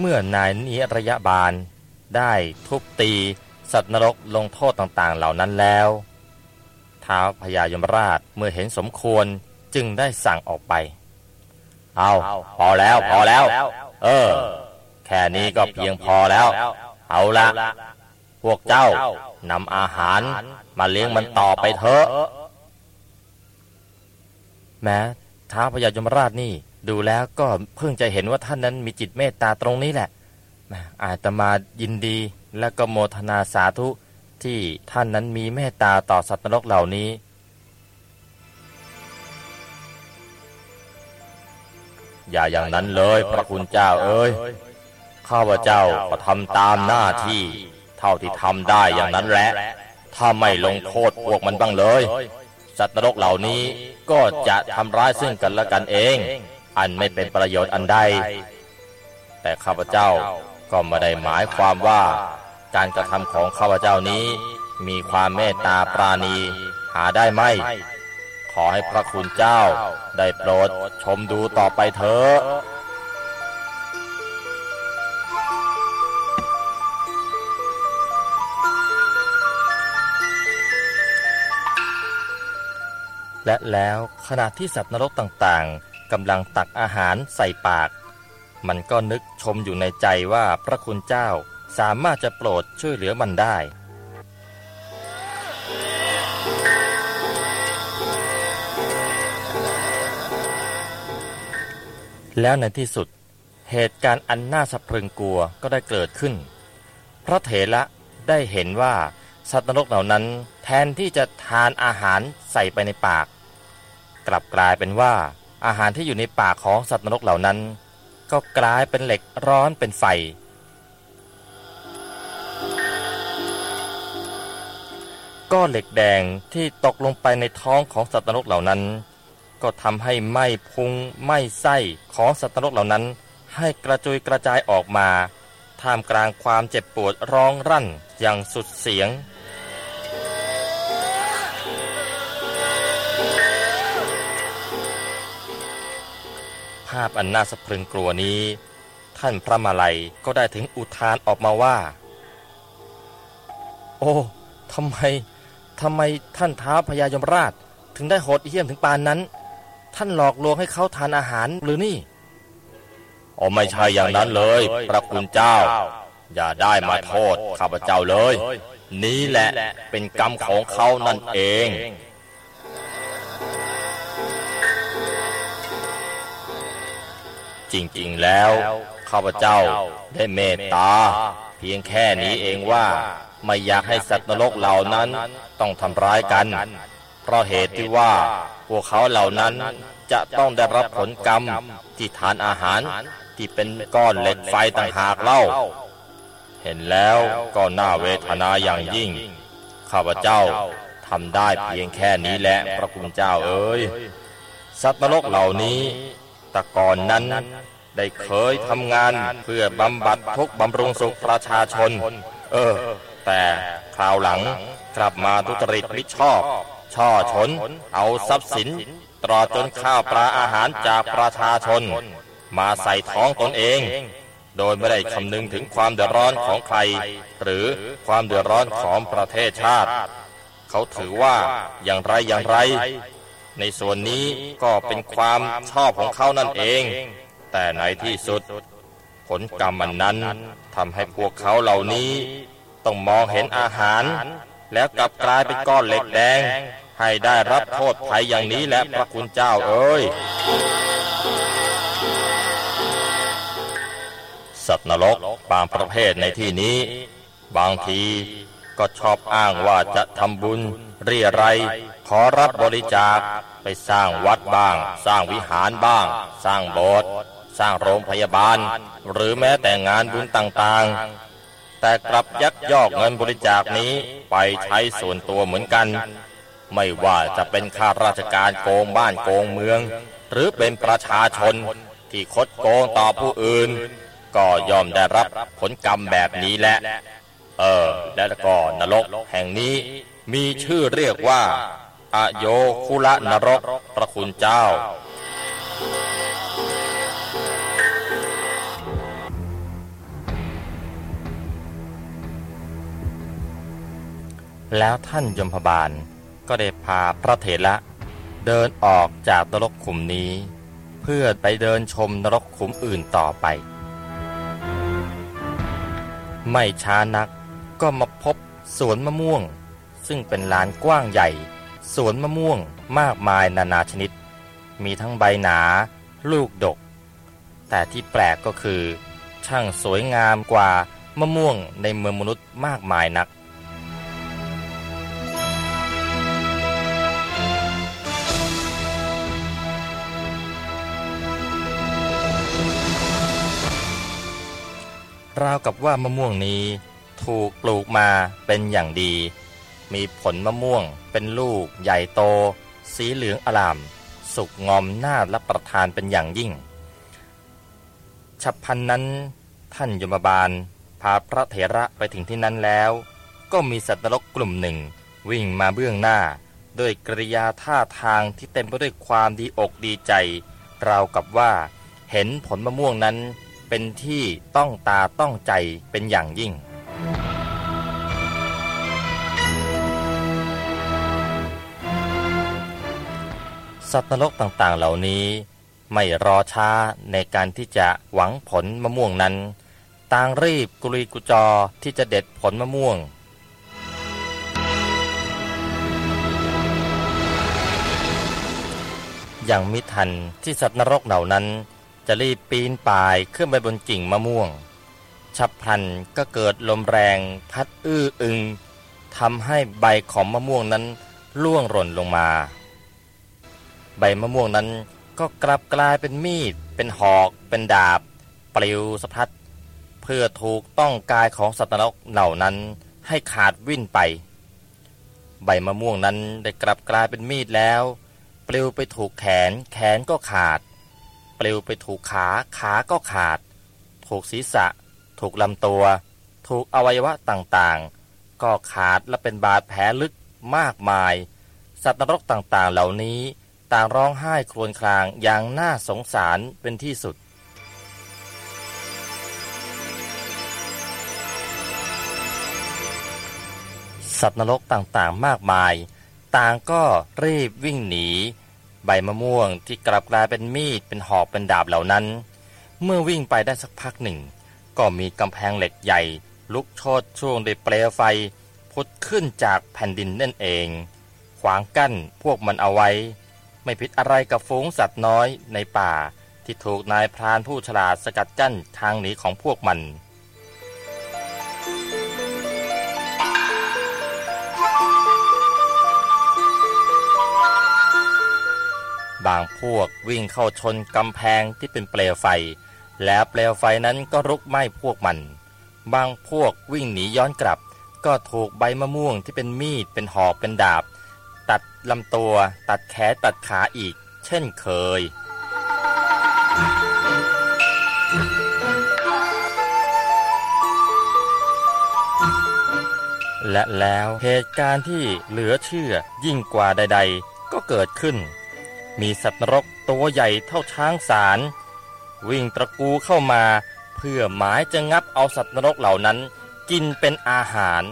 เมื่อนายนิรยบาล ได้ทุบตี สัตว์นรกลงโทษต่างๆเหล่านั้นแล้วท้าวพญายมราชเมื่อเห็นสมควรจึงได้สั่งออกไป เอาพอแล้วพอแล้ว เออ แค่นี้ก็เพียงพอแล้ว เอาละ พวกเจ้านำอาหารมาเลี้ยงมันต่อไปเถอะ แม้ท้าวพญายมราชนี่ ดูแล้วก็เพิ่งจะเห็นว่าท่านนั้นมีจิตเมตตาตรงนี้แหละอาตมายินดีและก็โมทนาสาธุที่ท่านนั้นมีเมตตาต่อสัตว์นรกเหล่านี้ อย่าอย่างนั้นเลยพระคุณเจ้าเอ้ย ข้าพเจ้าก็ทำตามหน้าที่ เท่าที่ทำได้อย่างนั้นแหละ ถ้าไม่ลงโทษพวกมันบ้างเลย สัตว์นรกเหล่านี้ก็จะทำร้ายซึ่งกันและกันเอง อันไม่เป็นประโยชน์อันใด แต่ข้าพเจ้าก็ไม่ได้หมายความว่า การกระทำของข้าพเจ้านี้ มีความเมตตาปราณีหาได้ไหมขอให้พระคุณเจ้าได้โปรดชมดูต่อไปเถอะและแล้วขณะที่สัตว์นรกต่างๆ กำลังตักอาหารใส่ปาก มันก็นึกชมอยู่ในใจว่าพระคุณเจ้าสามารถจะโปรดช่วยเหลือมันได้ แล้วในที่สุด เหตุการณ์อันน่าสะพรึงกลัวก็ได้เกิดขึ้น พระเถระได้เห็นว่าสัตว์นรกเหล่านั้นแทนที่จะทานอาหารใส่ไปในปาก กลับกลายเป็นว่า อาหารที่อยู่ในปากของสัตว์นรกเหล่านั้น ก็กลายเป็นเหล็กร้อนเป็นไฟ ก้อนเหล็กแดงที่ตกลงไปในท้องของสัตว์นรกเหล่านั้น ก็ทำให้ไหม้พุงไหม้ไส้ของสัตว์นรกเหล่านั้น ให้กระจุยกระจายออกมาท่ามกลางความเจ็บปวดร้องรั่นอย่างสุดเสียง ภาพอันน่าสะพรึงกลัวนี้ ท่านพระมาลัยก็ได้ถึงอุทานออกมาว่า โอ้ทำไมทำไมท่านท้าพญายมราชถึงได้โหดเหี้ยมถึงปานนั้น ท่านหลอกลวงให้เขาทานอาหารหรือนี่โอ้ไม่ใช่อย่างนั้นเลย พระคุณเจ้า อย่าได้มาโทษข้าพเจ้าเลย นี้แหละเป็นกรรมของเขานั่นเอง จริง ๆ แล้ว ข้าพเจ้าได้เมตตา เพียงแค่นี้เองว่า ไม่อยากให้สัตว์นรกเหล่านั้นต้องทำร้ายกัน เพราะเหตุที่ว่าพวกเขาเหล่านั้นจะต้องได้รับผลกรรมที่ทานอาหารที่เป็นก้อนเหล็กไฟต่างหากเล่า เห็นแล้วก็น่าเวทนาอย่างยิ่ง ข้าพเจ้าทำได้เพียงแค่นี้แหละพระคุณเจ้าเอ๋ยสัตว์นรกเหล่านี้ แต่ก่อนนั้น ได้เคยทำงานเพื่อบำบัดทุกบำรุงสุขประชาชน เออ แต่คราวหลังกลับมาทุจริตมิชอบ ช่อชน เอาทรัพย์สิน ตรอจนข้าวปลาอาหารจากประชาชน มาใส่ท้องตนเอง โดยไม่ได้คำนึงถึงความเดือดร้อนของใคร หรือความเดือดร้อนของประเทศชาติ เขาถือว่าอย่างไรอย่างไร ในส่วนนี้ก็เป็นความชอบของเขานั่นเอง แต่ในที่สุด ผลกรรมมันนั้นทำให้พวกเขาเหล่านี้ ต้องมองเห็นอาหาร แล้วกลับกลายเป็นก้อนเหล็กแดง ให้ได้รับโทษภัยอย่างนี้และพระคุณเจ้าเอ้ย สัตว์นรกบางประเภทในที่นี้ บางที ก็ชอบอ้างว่าจะทำบุญ เรียไร ขอรับบริจาค ไปสร้างวัดบ้าง สร้างวิหารบ้าง สร้างโบสถ์สร้างโรงพยาบาล หรือแม้แต่งานบุญต่างๆ แต่กลับยักยอกเงินบริจาคนี้ไปใช้ส่วนตัวเหมือนกัน ไม่ว่าจะเป็นข้าราชการโกงบ้านโกงเมือง หรือเป็นประชาชนที่คดโกงต่อผู้อื่น ก็ยอมได้รับผลกรรมแบบนี้แหละ เออ และก็นรกแห่งนี้มีชื่อเรียกว่าอโยคุละนรกพระคุณเจ้า แล้วท่านยมพบาลก็ได้พาพระเถระเดินออกจากนรกขุมนี้ เพื่อไปเดินชมนรกขุมอื่นต่อไป ไม่ช้านัก ก็มาพบสวนมะม่วง ซึ่งเป็นลานกว้างใหญ่ สวนมะม่วงมากมายนานาชนิด มีทั้งใบหนา ลูกดก แต่ที่แปลกก็คือ ช่างสวยงามกว่ามะม่วงในเมืองมนุษย์มากมายนักราวกับว่ามะม่วงนี้ ถูกปลูกมาเป็นอย่างดี มีผลมะม่วงเป็นลูกใหญ่โต สีเหลืองอลาม สุกงอมน่ารับประทานเป็นอย่างยิ่ง ฉับพันนั้นท่านยมบาล พาพระเถระไปถึงที่นั้นแล้ว ก็มีสัตว์นรกกลุ่มหนึ่ง วิ่งมาเบื้องหน้าด้วยกริยาท่าทางที่เต็มไปด้วยความดีอกดีใจ ราวกับว่าเห็นผลมะม่วงนั้นเป็นที่ต้องตาต้องใจเป็นอย่างยิ่ง สัตว์นรกต่างๆ เหล่านี้ ไม่รอช้าในการที่จะหวังผลมะม่วงนั้น ต่างรีบกุลีกุจอที่จะเด็ดผลมะม่วง อย่างมิทันที่สัตว์นรกเหล่านั้น จะรีบปีนป่ายขึ้นไปบนกิ่งมะม่วง ฉับพลันก็เกิดลมแรงพัดอื้ออึงทำให้ใบของมะม่วงนั้นล่วงหล่นลงมา ใบมะม่วงนั้นก็กลับกลายเป็นมีด เป็นหอก เป็นดาบ ปลิวสะพัดเพื่อถูกต้องกายของสัตว์นรกเหล่านั้นให้ขาดวิ่นไป ใบมะม่วงนั้นได้กลับกลายเป็นมีดแล้ว ปลิวไปถูกแขน แขนก็ขาด ปลิวไปถูกขา ขาก็ขาด ถูกศีรษะ ถูกลำตัว ถูกอวัยวะต่างๆ ก็ขาดและเป็นบาดแผลลึกมากมาย สัตว์นรกต่างๆ เหล่านี้ ต่างร้องไห้ครวญครางอย่างน่าสงสารเป็นที่สุด สัตว์นรกต่างๆมากมาย ต่างก็รีบวิ่งหนี ใบมะม่วงที่กลับกลายเป็นมีดเป็นหอกเป็นดาบเหล่านั้น เมื่อวิ่งไปได้สักพักหนึ่ง ก็มีกำแพงเหล็กใหญ่ ลุกโชนช่วงด้วยเปลวไฟพุดขึ้นจากแผ่นดินนั่นเอง ขวางกั้นพวกมันเอาไว้ ไม่ผิดอะไรกับฝูงสัตว์น้อยในป่า ที่ถูกนายพรานผู้ฉลาดสกัดกั้นทางหนีของพวกมัน บางพวกวิ่งเข้าชนกำแพงที่เป็นเปลวไฟ แล้วเปลวไฟนั้นก็รุกไหม้พวกมัน บางพวกวิ่งหนีย้อนกลับ ก็ถูกใบมะม่วงที่เป็นมีดเป็นหอกเป็นดาบ ตัดลำตัว ตัดแขนตัดขาอีก เช่นเคย และแล้วเหตุการณ์ที่เหลือเชื่อยิ่งกว่าใด ๆ ก็เกิดขึ้น มีสัตว์นรกตัวใหญ่เท่าช้างสาร วิ่งตระกูเข้ามา เพื่อหมายจะงับเอาสัตว์นรกเหล่านั้นกินเป็นอาหาร